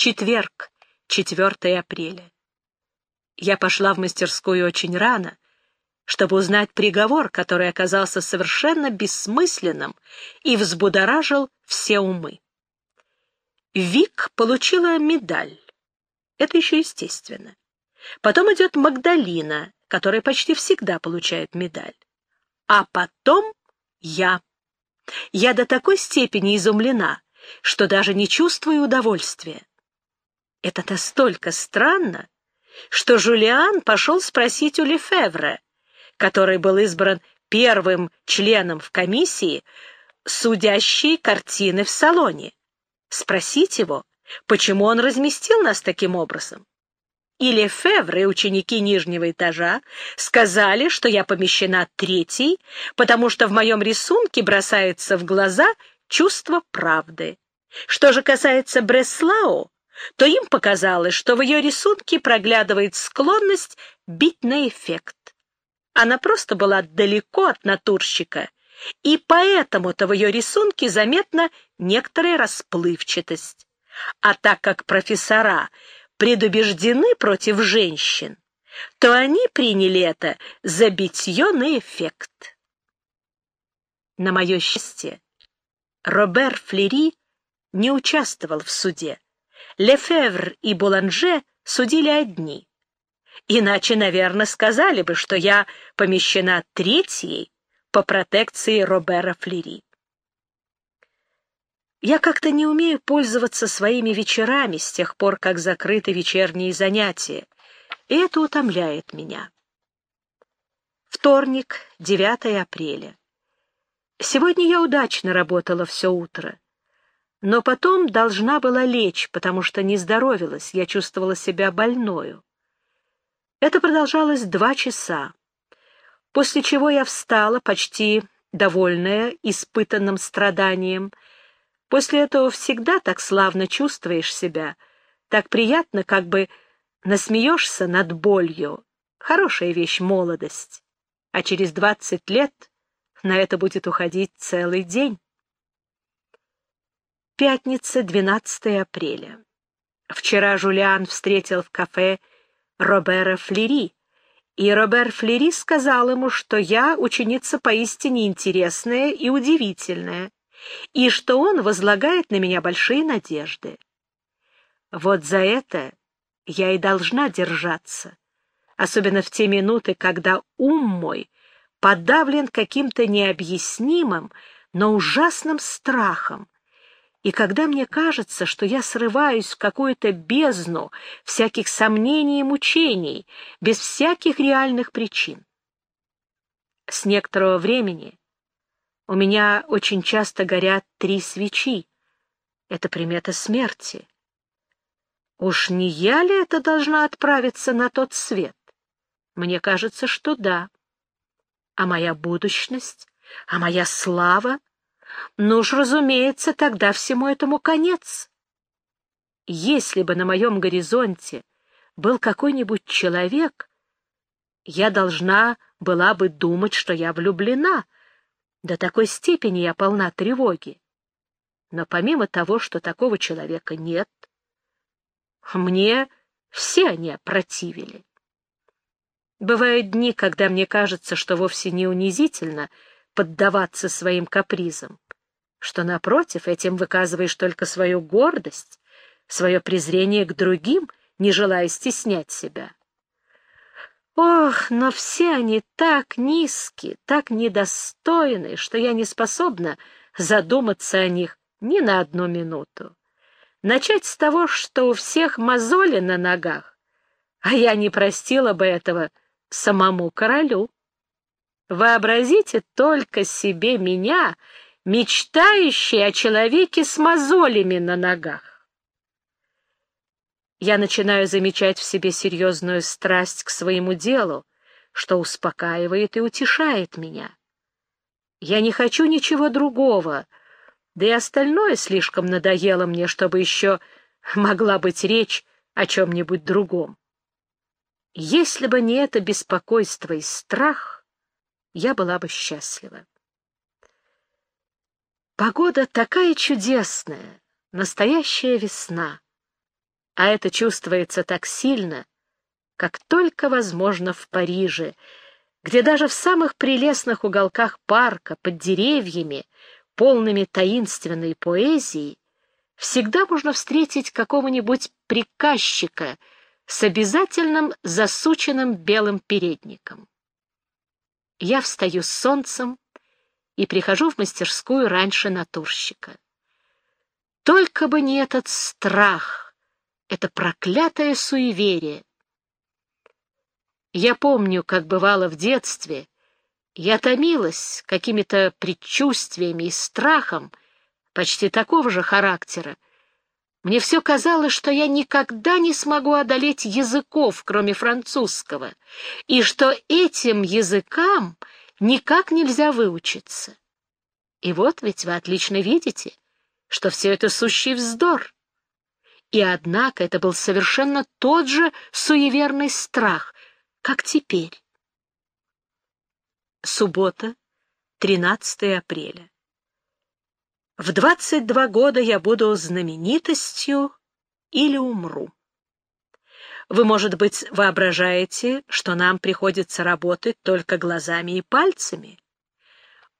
Четверг, 4 апреля. Я пошла в мастерскую очень рано, чтобы узнать приговор, который оказался совершенно бессмысленным и взбудоражил все умы. Вик получила медаль. Это еще естественно. Потом идет Магдалина, которая почти всегда получает медаль. А потом я. Я до такой степени изумлена, что даже не чувствую удовольствия. Это настолько странно, что Жулиан пошел спросить у Лефевре, который был избран первым членом в комиссии, судящей картины в салоне. Спросить его, почему он разместил нас таким образом. И Лефевре, ученики нижнего этажа, сказали, что я помещена третьей, потому что в моем рисунке бросается в глаза чувство правды. Что же касается Бреслау, то им показалось, что в ее рисунке проглядывает склонность бить на эффект. Она просто была далеко от натурщика, и поэтому-то в ее рисунке заметна некоторая расплывчатость. А так как профессора предубеждены против женщин, то они приняли это за битье на эффект. На мое счастье, Робер Флери не участвовал в суде. Лефевр и Буланже судили одни. Иначе, наверное, сказали бы, что я помещена третьей по протекции Робера Флери. Я как-то не умею пользоваться своими вечерами с тех пор, как закрыты вечерние занятия, и это утомляет меня. Вторник, 9 апреля. Сегодня я удачно работала все утро но потом должна была лечь, потому что не здоровилась, я чувствовала себя больною. Это продолжалось два часа, после чего я встала, почти довольная испытанным страданием. После этого всегда так славно чувствуешь себя, так приятно, как бы насмеешься над болью. Хорошая вещь — молодость, а через двадцать лет на это будет уходить целый день. Пятница, 12 апреля. Вчера Жулиан встретил в кафе Робера Флери, и Робер Флери сказал ему, что я ученица поистине интересная и удивительная, и что он возлагает на меня большие надежды. Вот за это я и должна держаться, особенно в те минуты, когда ум мой подавлен каким-то необъяснимым, но ужасным страхом, и когда мне кажется, что я срываюсь в какую-то бездну всяких сомнений и мучений, без всяких реальных причин. С некоторого времени у меня очень часто горят три свечи. Это примета смерти. Уж не я ли это должна отправиться на тот свет? Мне кажется, что да. А моя будущность, а моя слава ну уж, разумеется, тогда всему этому конец. Если бы на моем горизонте был какой-нибудь человек, я должна была бы думать, что я влюблена. До такой степени я полна тревоги. Но помимо того, что такого человека нет, мне все они опротивили. Бывают дни, когда мне кажется, что вовсе не унизительно поддаваться своим капризам что, напротив, этим выказываешь только свою гордость, свое презрение к другим, не желая стеснять себя. Ох, но все они так низкие, так недостойны, что я не способна задуматься о них ни на одну минуту. Начать с того, что у всех мозоли на ногах, а я не простила бы этого самому королю. Вообразите только себе меня мечтающий о человеке с мозолями на ногах. Я начинаю замечать в себе серьезную страсть к своему делу, что успокаивает и утешает меня. Я не хочу ничего другого, да и остальное слишком надоело мне, чтобы еще могла быть речь о чем-нибудь другом. Если бы не это беспокойство и страх, я была бы счастлива. Погода такая чудесная, настоящая весна. а это чувствуется так сильно, как только возможно в Париже, где даже в самых прелестных уголках парка, под деревьями, полными таинственной поэзии, всегда можно встретить какого-нибудь приказчика с обязательным засученным белым передником. Я встаю с солнцем и прихожу в мастерскую раньше натурщика. Только бы не этот страх — это проклятое суеверие. Я помню, как бывало в детстве, я томилась какими-то предчувствиями и страхом почти такого же характера. Мне все казалось, что я никогда не смогу одолеть языков, кроме французского, и что этим языкам никак нельзя выучиться. И вот ведь вы отлично видите, что все это сущий вздор. И однако это был совершенно тот же суеверный страх, как теперь. Суббота, 13 апреля. В 22 года я буду знаменитостью или умру. Вы, может быть, воображаете, что нам приходится работать только глазами и пальцами?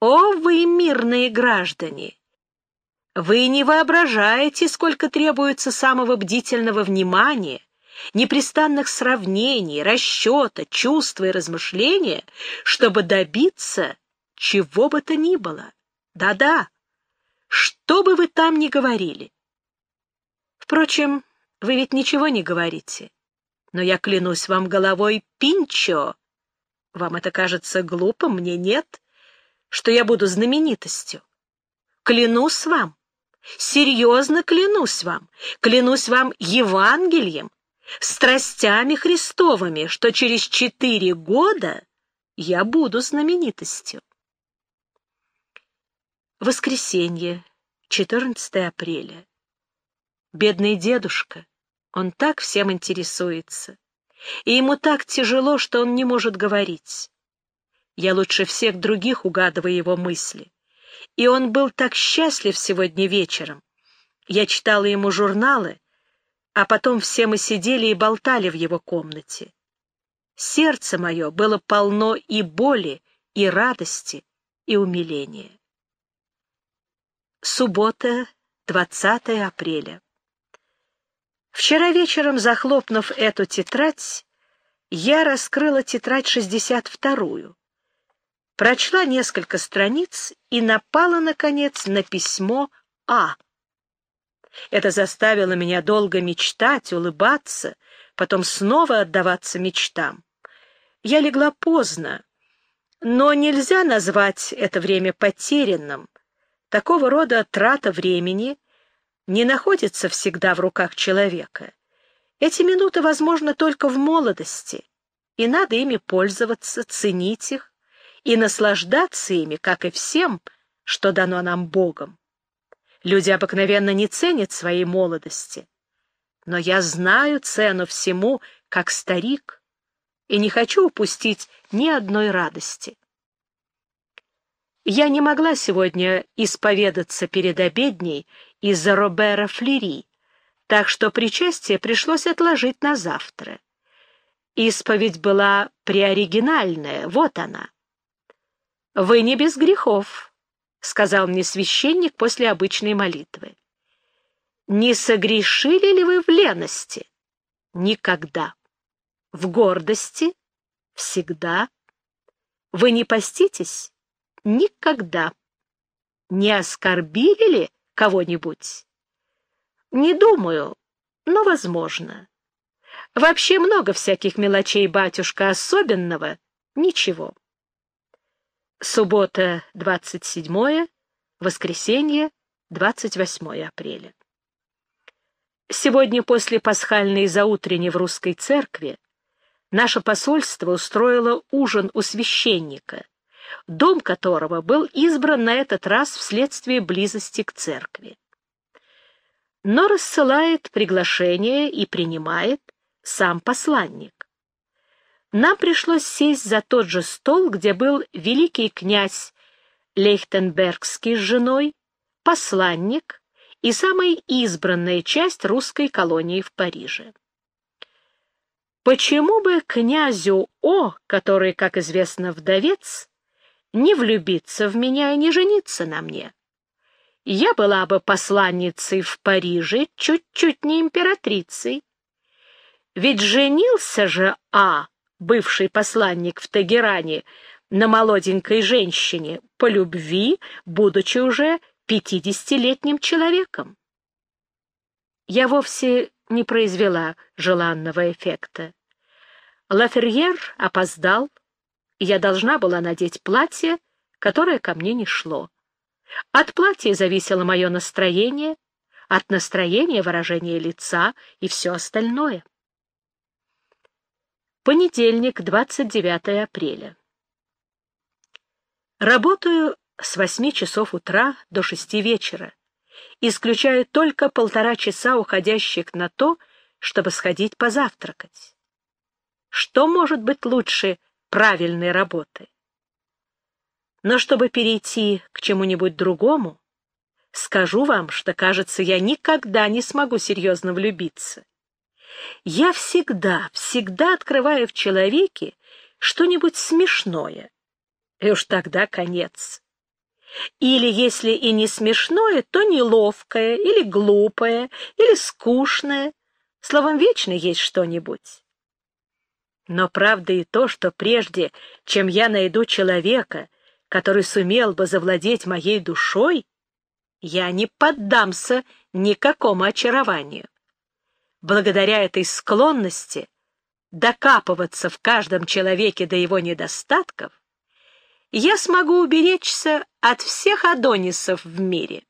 О, вы, мирные граждане! Вы не воображаете, сколько требуется самого бдительного внимания, непрестанных сравнений, расчета, чувства и размышления, чтобы добиться чего бы то ни было. Да-да, что бы вы там ни говорили. Впрочем, вы ведь ничего не говорите. Но я клянусь вам головой, Пинчо. Вам это кажется глупым, мне нет, что я буду знаменитостью. Клянусь вам, Серьезно клянусь вам, клянусь вам Евангелием, страстями Христовыми, что через четыре года я буду знаменитостью. Воскресенье, 14 апреля. Бедный дедушка, он так всем интересуется, и ему так тяжело, что он не может говорить. Я лучше всех других угадываю его мысли и он был так счастлив сегодня вечером. Я читала ему журналы, а потом все мы сидели и болтали в его комнате. Сердце мое было полно и боли, и радости, и умиления. Суббота, 20 апреля. Вчера вечером, захлопнув эту тетрадь, я раскрыла тетрадь 62-ю прочла несколько страниц и напала, наконец, на письмо А. Это заставило меня долго мечтать, улыбаться, потом снова отдаваться мечтам. Я легла поздно, но нельзя назвать это время потерянным. Такого рода трата времени не находится всегда в руках человека. Эти минуты возможны только в молодости, и надо ими пользоваться, ценить их, и наслаждаться ими, как и всем, что дано нам Богом. Люди обыкновенно не ценят своей молодости. Но я знаю цену всему, как старик, и не хочу упустить ни одной радости. Я не могла сегодня исповедаться перед обедней из-за Робера Флери, так что причастие пришлось отложить на завтра. Исповедь была преоригинальная, вот она. «Вы не без грехов», — сказал мне священник после обычной молитвы. «Не согрешили ли вы в лености?» «Никогда». «В гордости?» «Всегда». «Вы не поститесь?» «Никогда». «Не оскорбили ли кого-нибудь?» «Не думаю, но возможно». «Вообще много всяких мелочей, батюшка, особенного — ничего». Суббота, 27 воскресенье, 28 апреля. Сегодня после пасхальной заутренней в русской церкви наше посольство устроило ужин у священника, дом которого был избран на этот раз вследствие близости к церкви. Но рассылает приглашение и принимает сам посланник нам пришлось сесть за тот же стол, где был великий князь Лейхтенбергский с женой, посланник и самая избранная часть русской колонии в Париже. Почему бы князю О, который, как известно, вдовец, не влюбиться в меня и не жениться на мне? Я была бы посланницей в Париже, чуть-чуть не императрицей. Ведь женился же А, бывший посланник в Тегеране, на молоденькой женщине по любви, будучи уже пятидесятилетним человеком. Я вовсе не произвела желанного эффекта. Лаферьер опоздал, и я должна была надеть платье, которое ко мне не шло. От платья зависело мое настроение, от настроения выражение лица и все остальное. Понедельник, 29 апреля. Работаю с 8 часов утра до 6 вечера, исключая только полтора часа, уходящих на то, чтобы сходить позавтракать. Что может быть лучше правильной работы? Но чтобы перейти к чему-нибудь другому, скажу вам, что, кажется, я никогда не смогу серьезно влюбиться. Я всегда, всегда открываю в человеке что-нибудь смешное, и уж тогда конец. Или, если и не смешное, то неловкое, или глупое, или скучное. Словом, вечно есть что-нибудь. Но правда и то, что прежде, чем я найду человека, который сумел бы завладеть моей душой, я не поддамся никакому очарованию. Благодаря этой склонности докапываться в каждом человеке до его недостатков, я смогу уберечься от всех адонисов в мире.